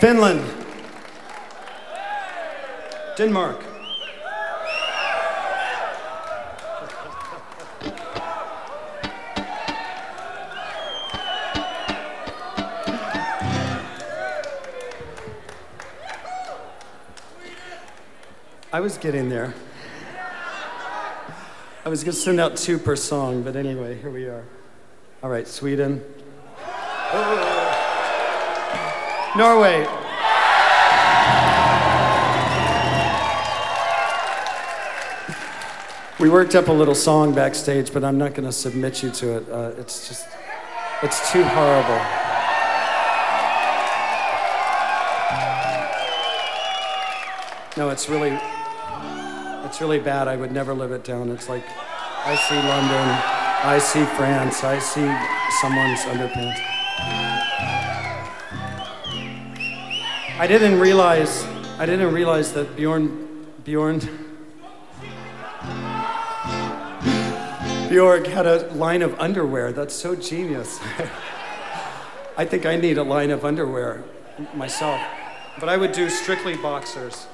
Finland. Denmark. I was getting there. I was going to send out two per song, but anyway, here we are. All right, Sweden. Oh. Norway. We worked up a little song backstage, but I'm not going to submit you to it. Uh, it's just, it's too horrible. No, it's really, it's really bad. I would never live it down. It's like, I see London, I see France, I see someone's underpants. I didn't realize, I didn't realize that Bjorn, Bjorn, Borg had a line of underwear. That's so genius. I think I need a line of underwear myself. But I would do strictly boxers.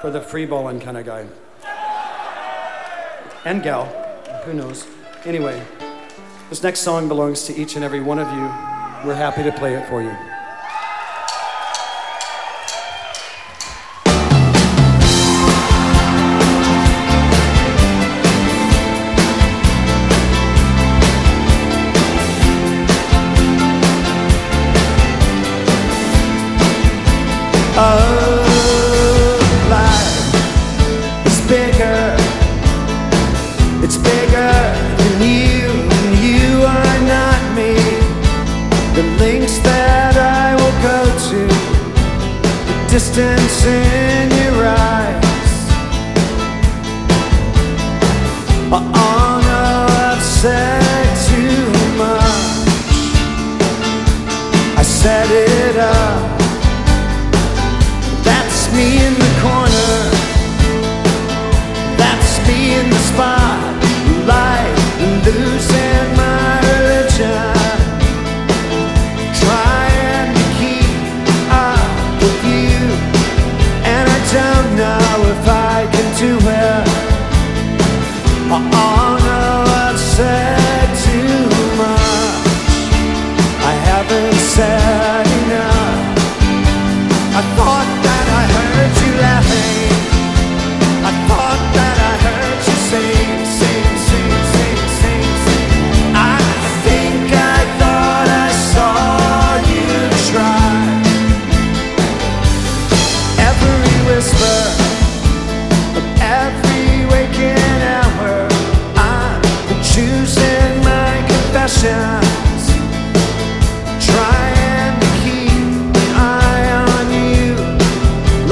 For the free balling kind of guy. And gal. Who knows? Anyway, this next song belongs to each and every one of you. We're happy to play it for you. Distance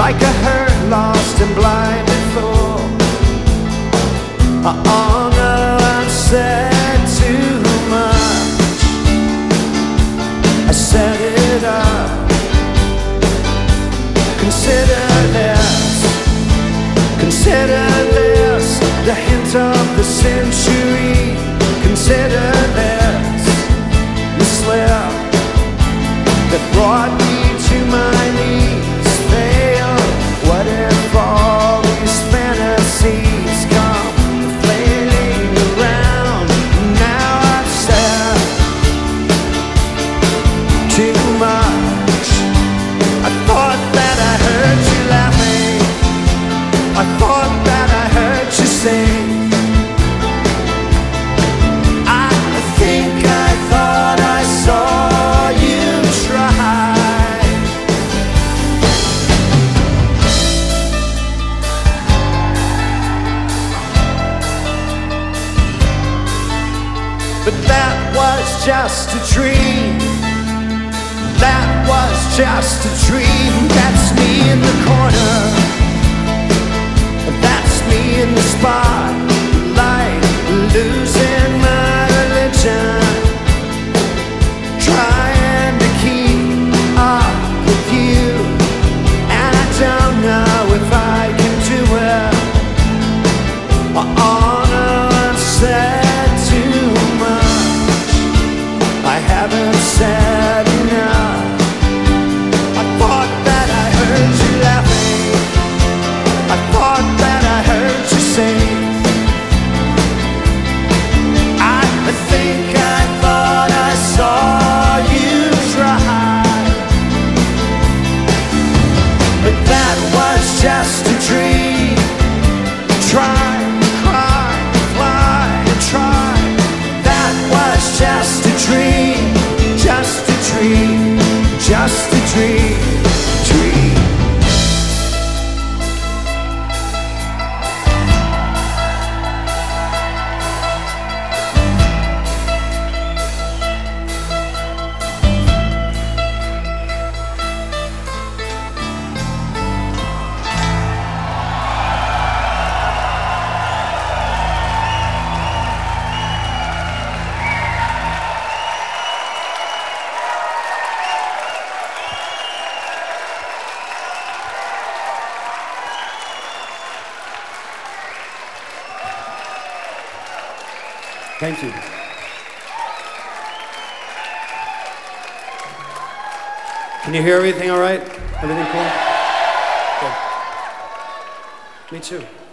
like a hurt, lost and blinded fool. Oh no, I've said too much. I set it up. Consider this, consider this, the hint of the century. Consider this, But that was just a dream. That was just a dream. I haven't said Thank you. Can you hear everything all right? Everything cool? Good. Me too.